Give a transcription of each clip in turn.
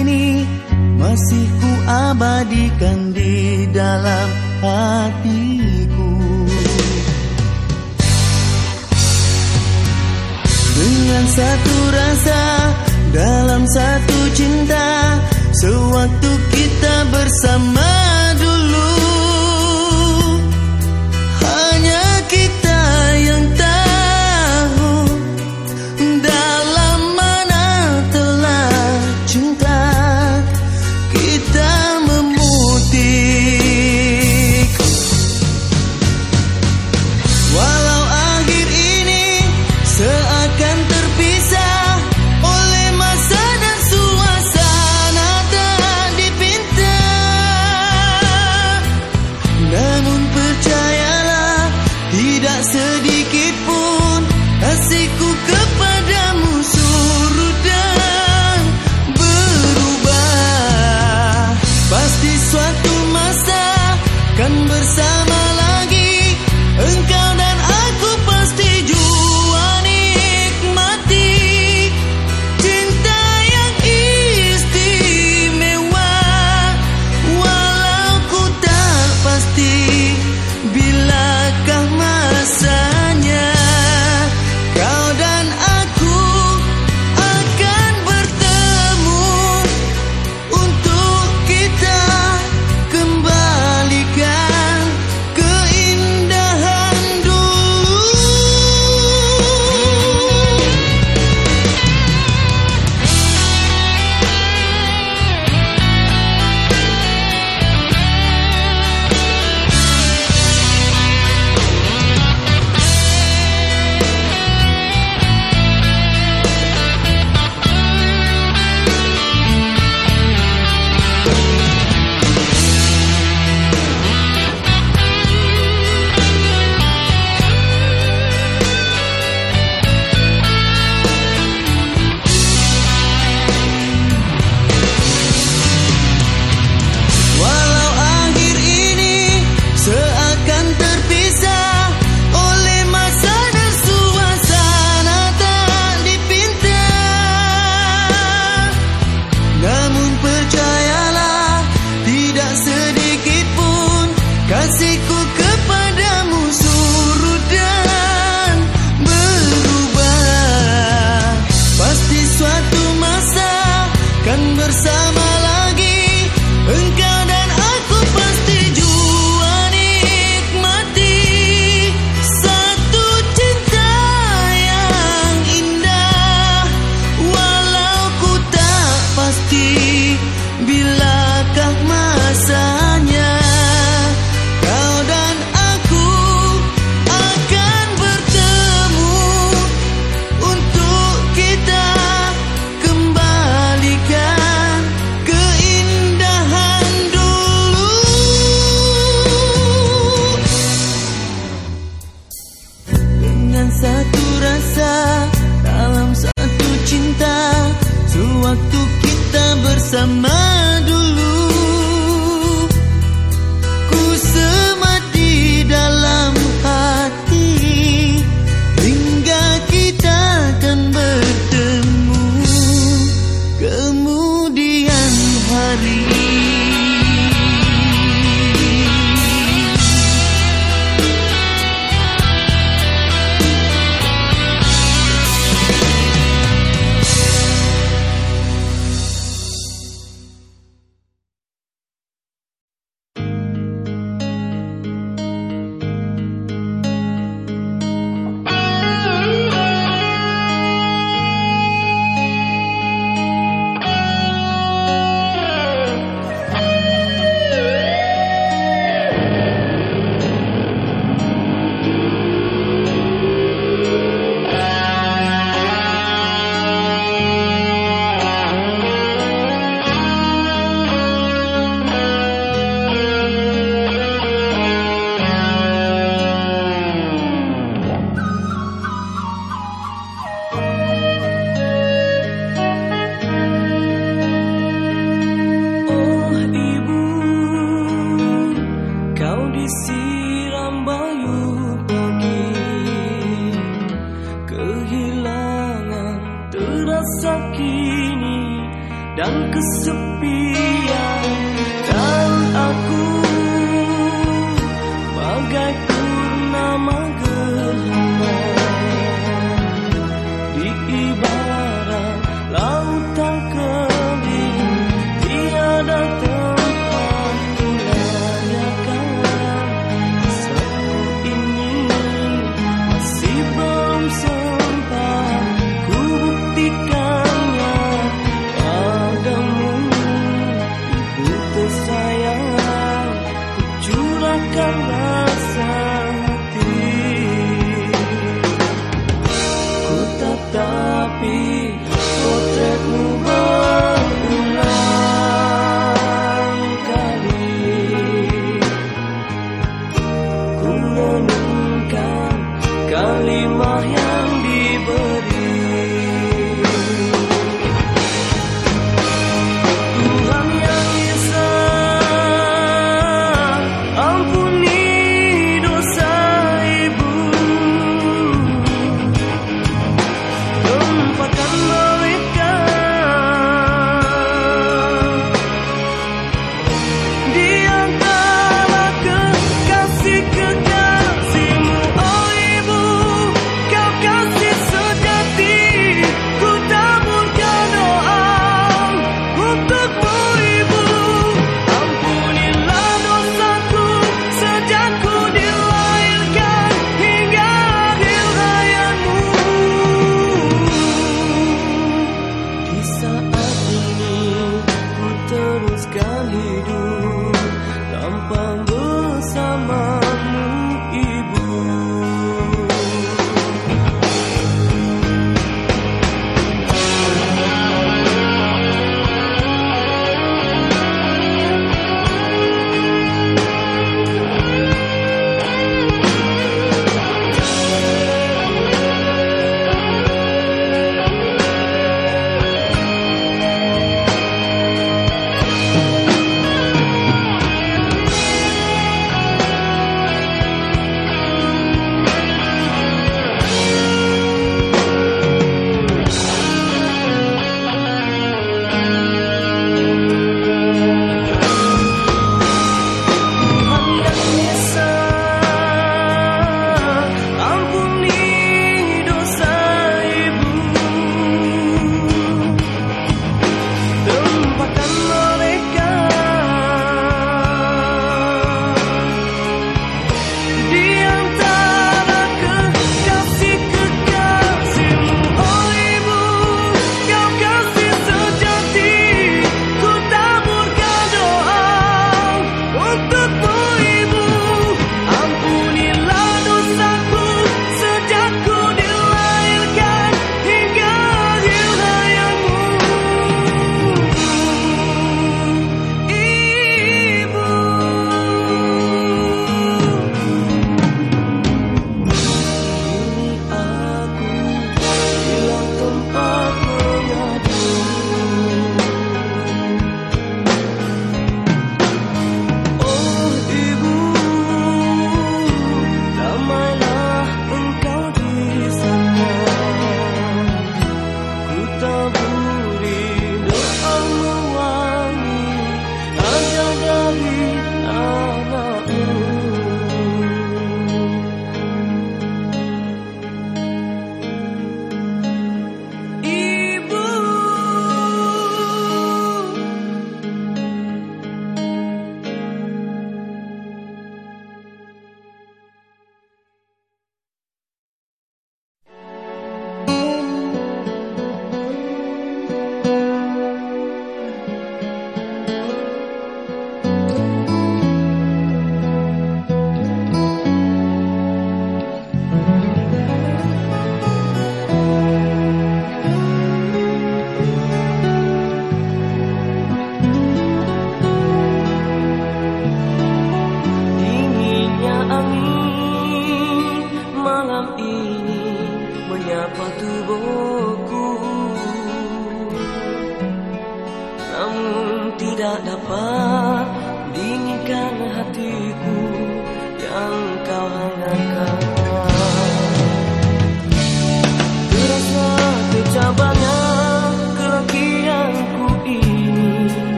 ini masih ku abadikan di dalam hatiku. Dengan satu rasa dalam satu cinta Sewaktu kita bersama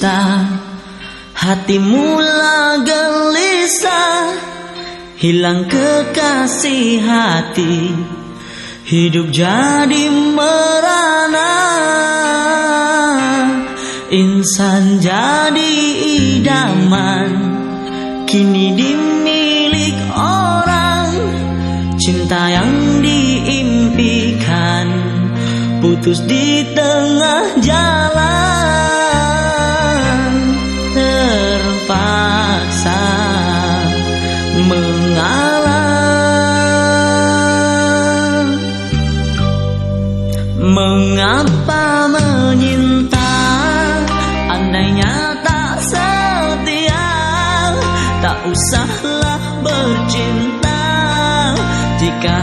dusta Hati mula gelisah Hilang kekasih hati Hidup jadi merana Insan jadi idaman Kini dimilik orang Cinta yang diimpikan Putus di tengah jalan. usahlah bercinta. Jika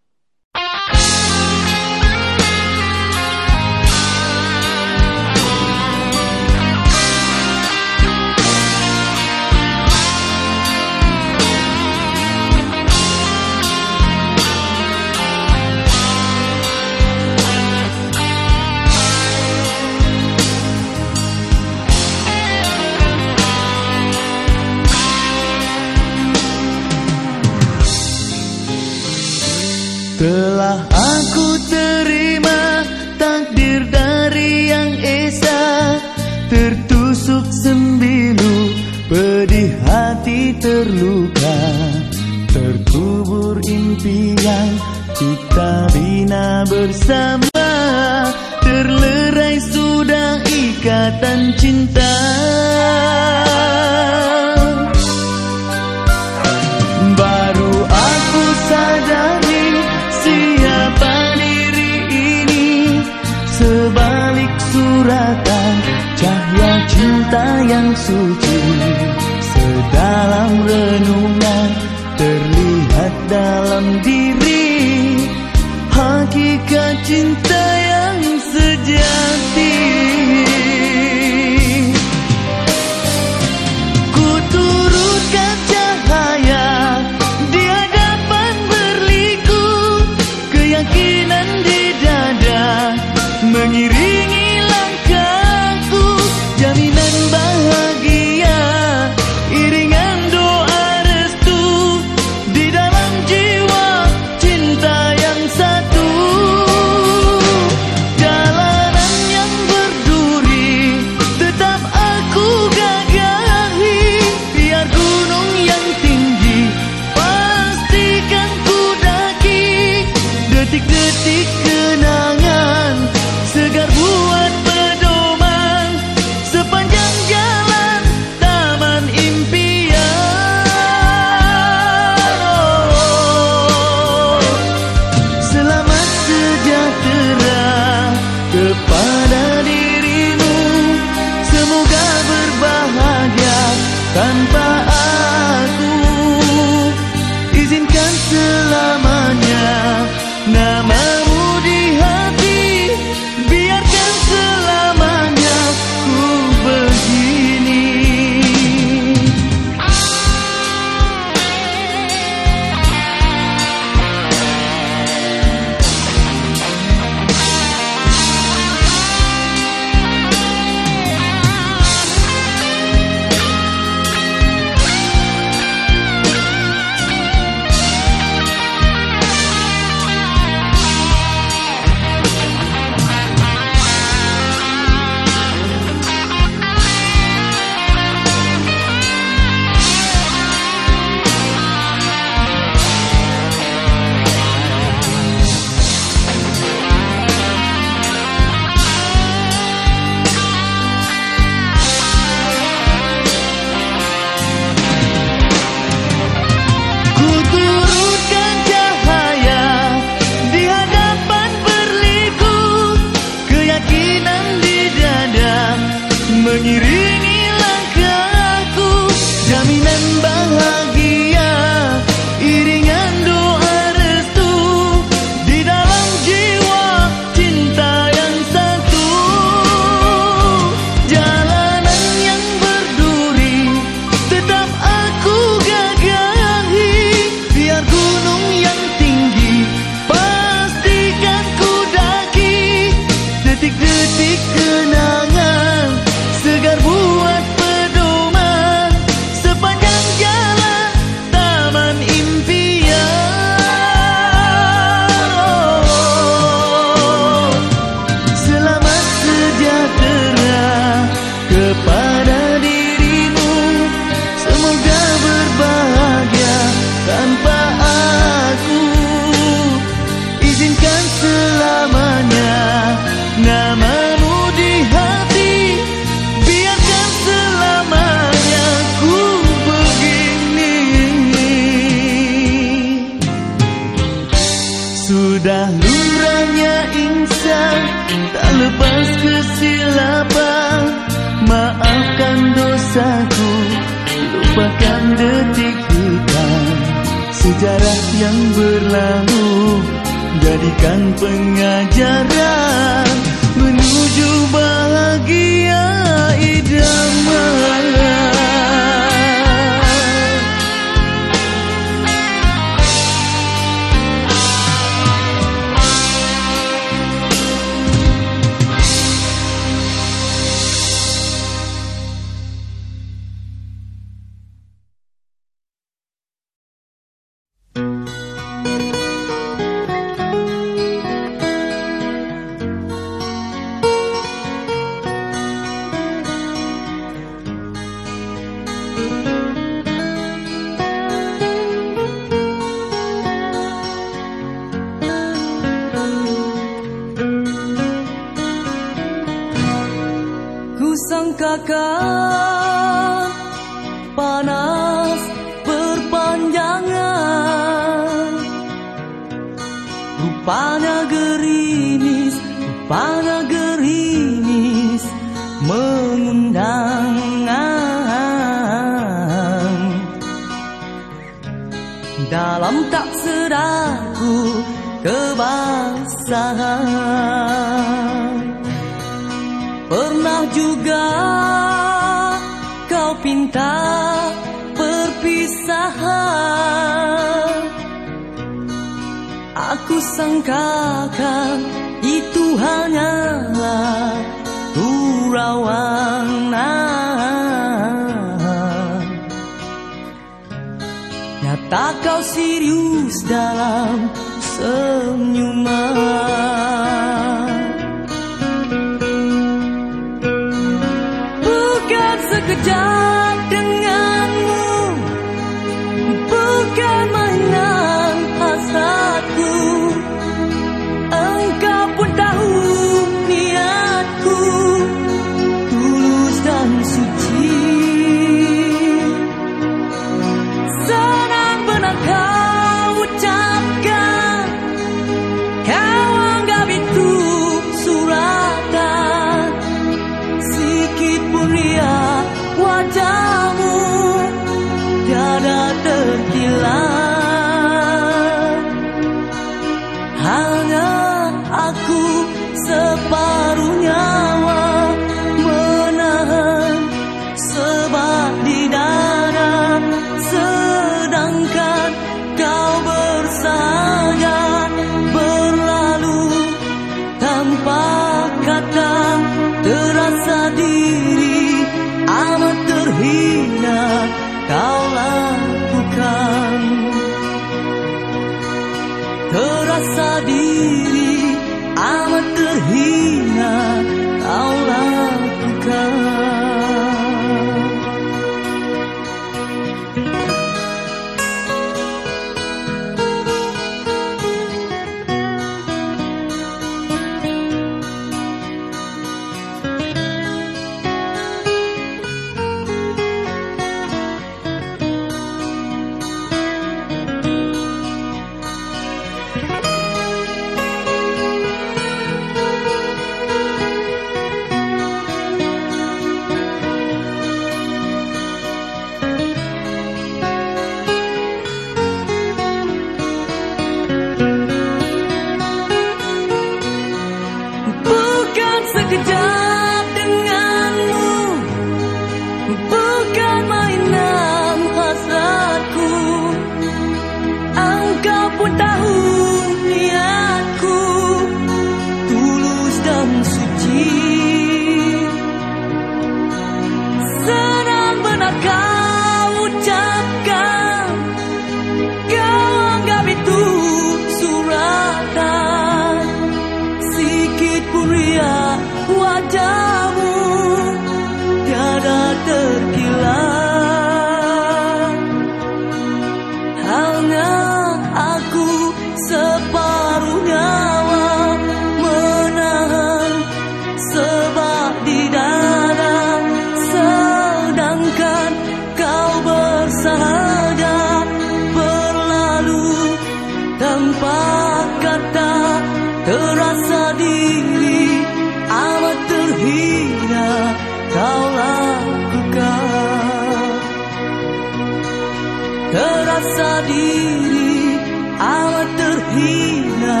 merasa diri amat terhina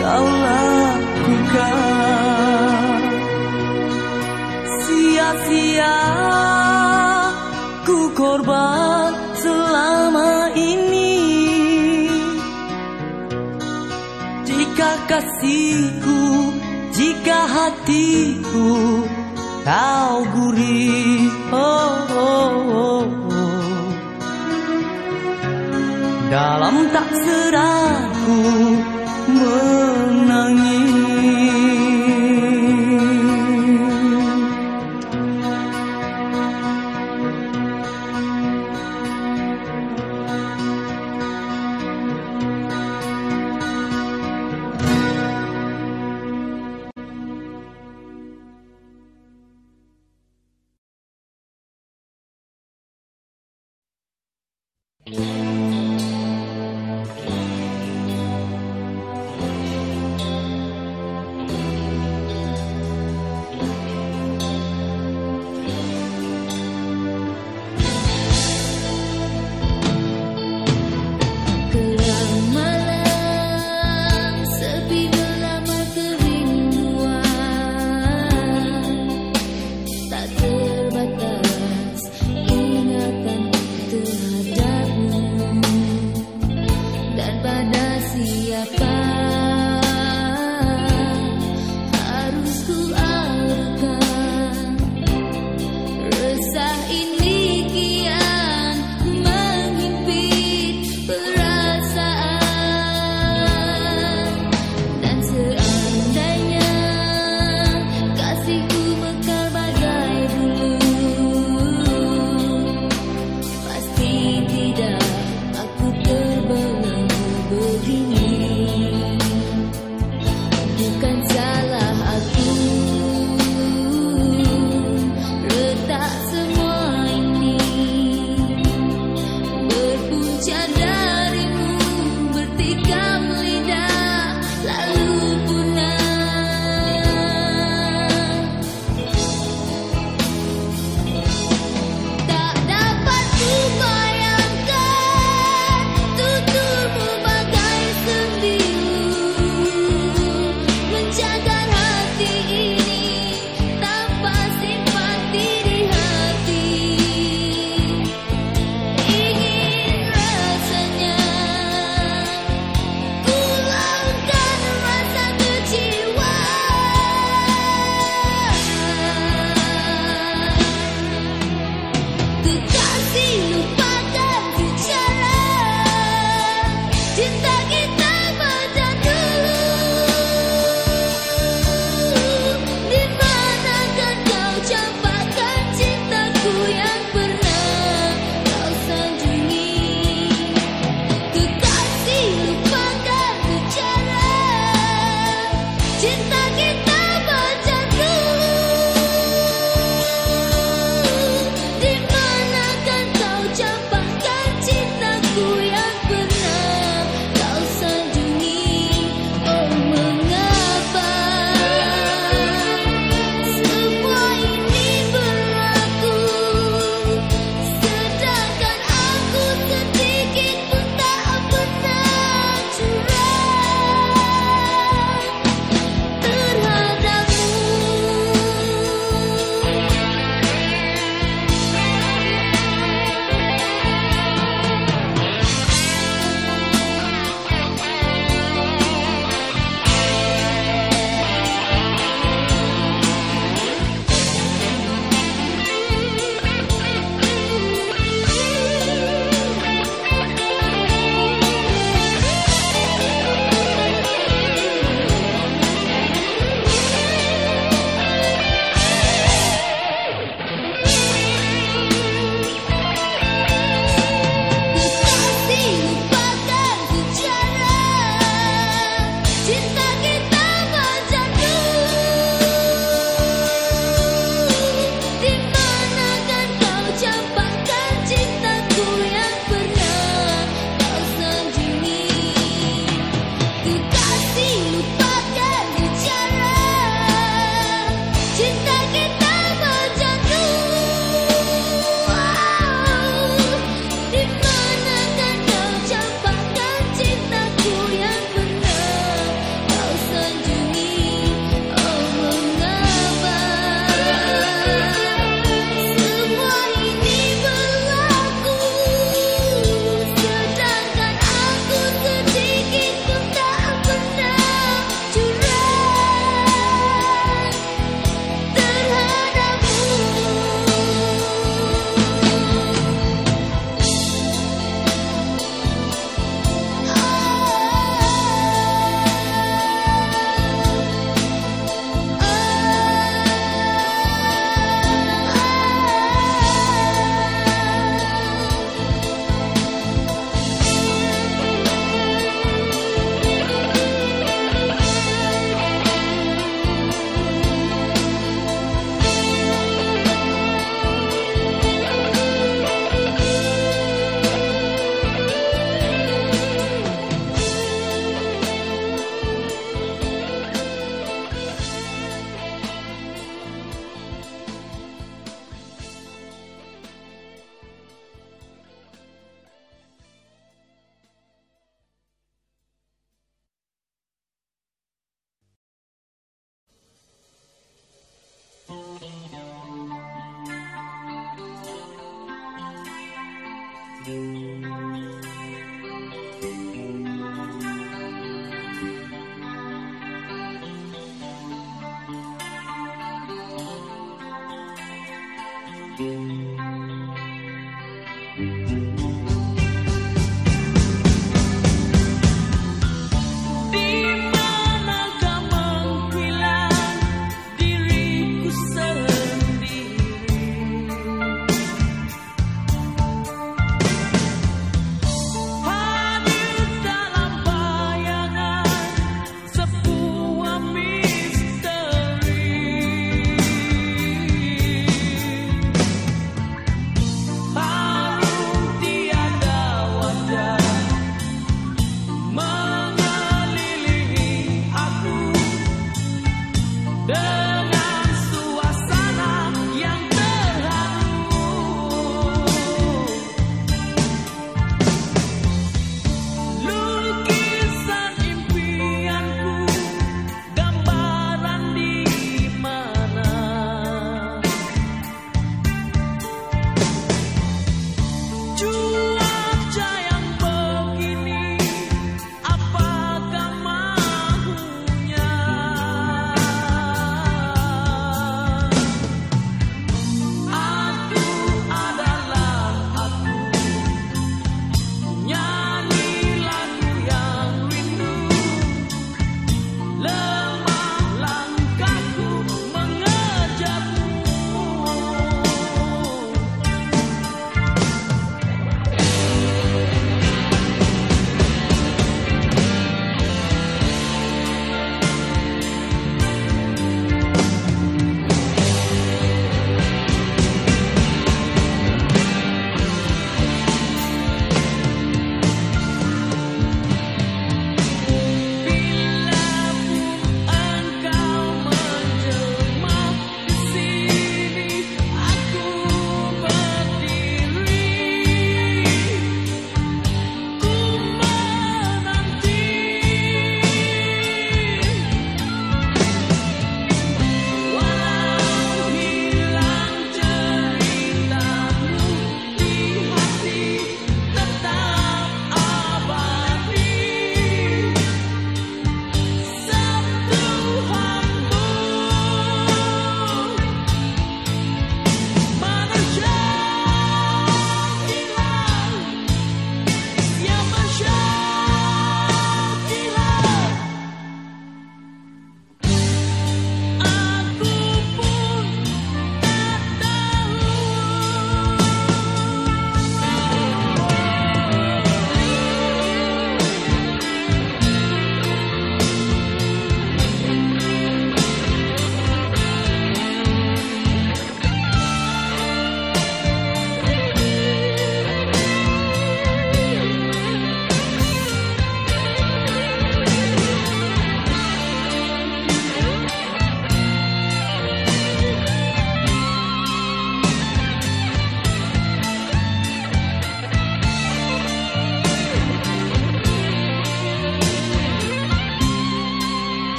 kau lakukan sia-sia ku korban selama ini jika kasihku jika hatiku kau gurih oh, oh, oh. dalam tak seraku menangis.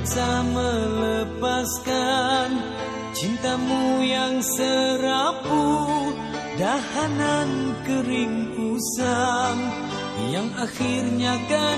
Terpaksa melepaskan cintamu yang serapu dahanan kering usang yang akhirnya kan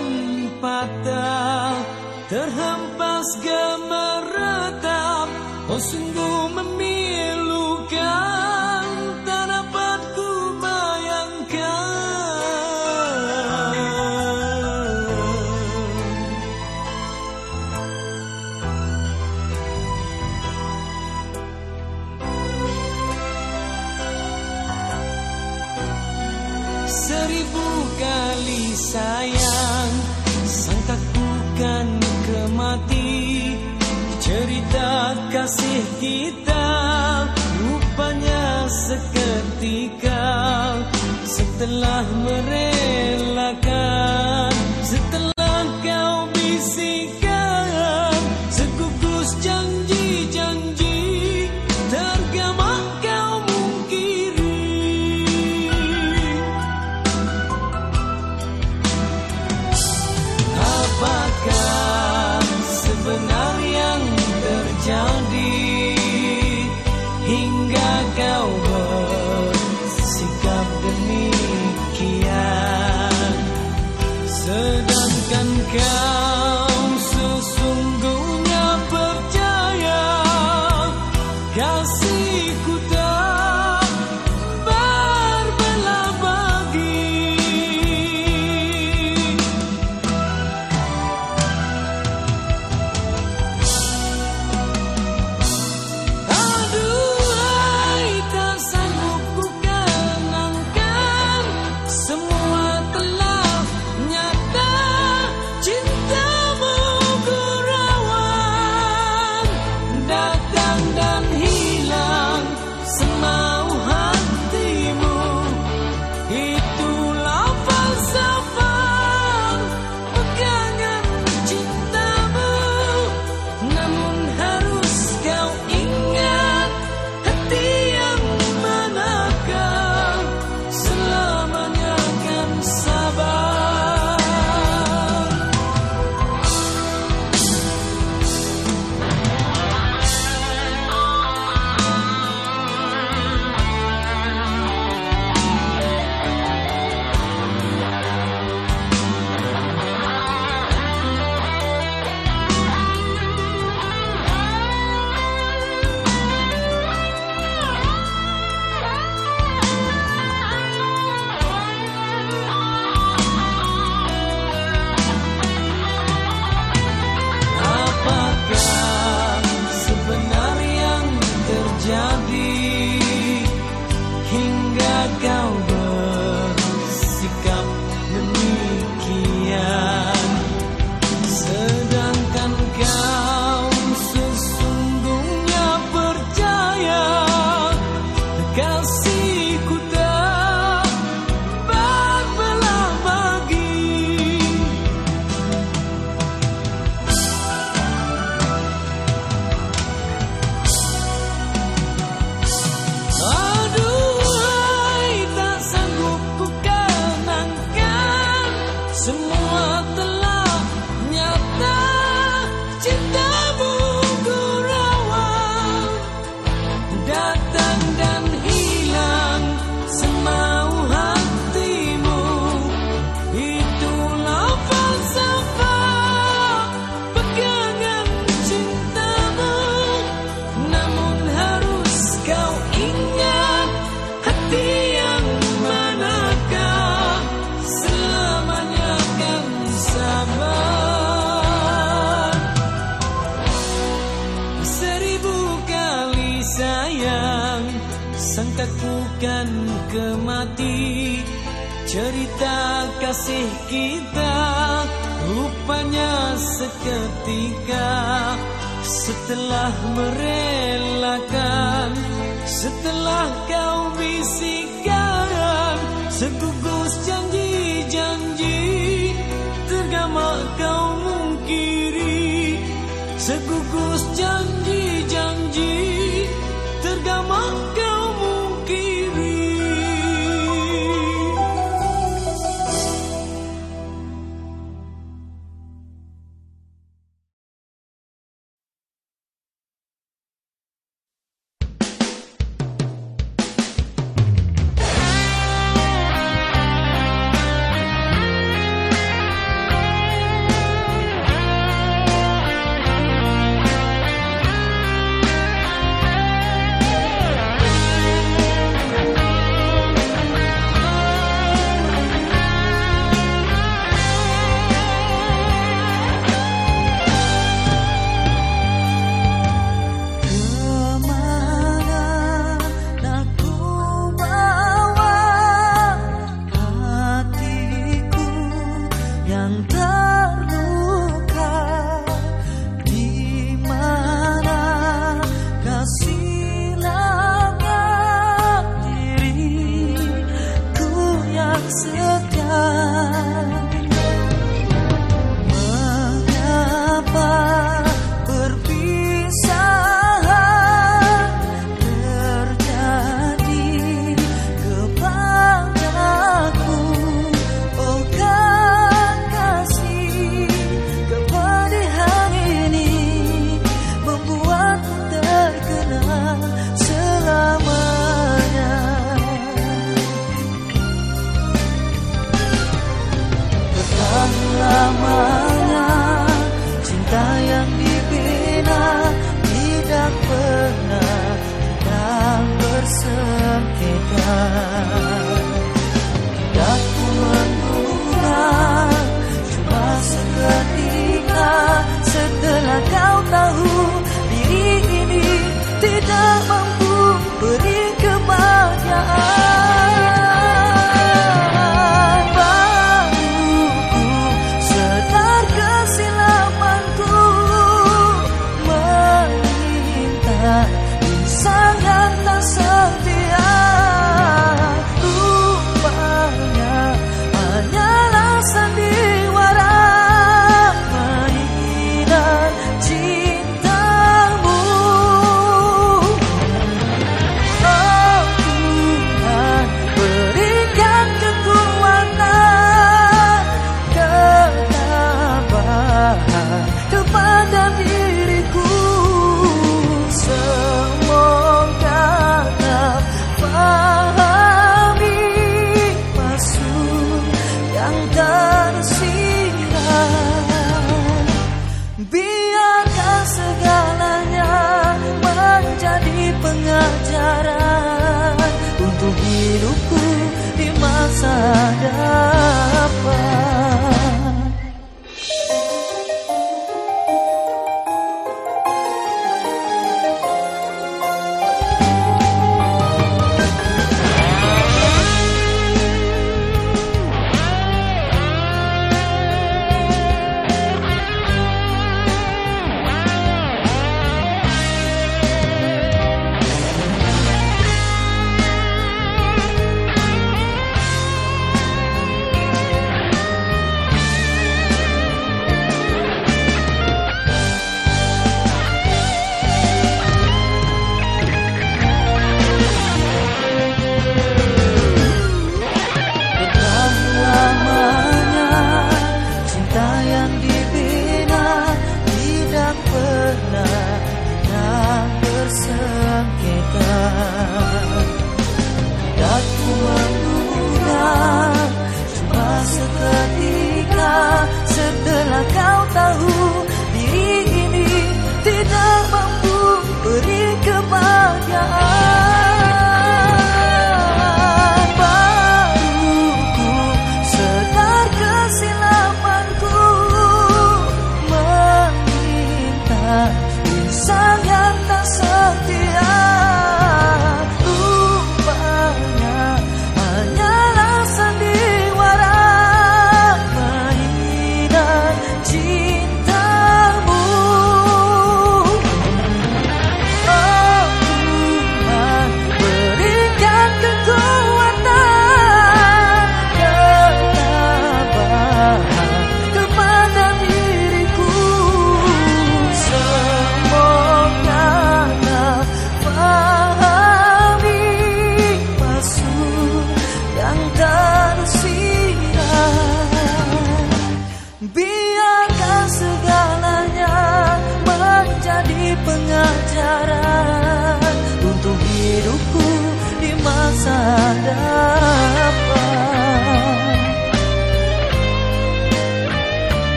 segalanya menjadi pengajaran Untuk hidupku di masa depan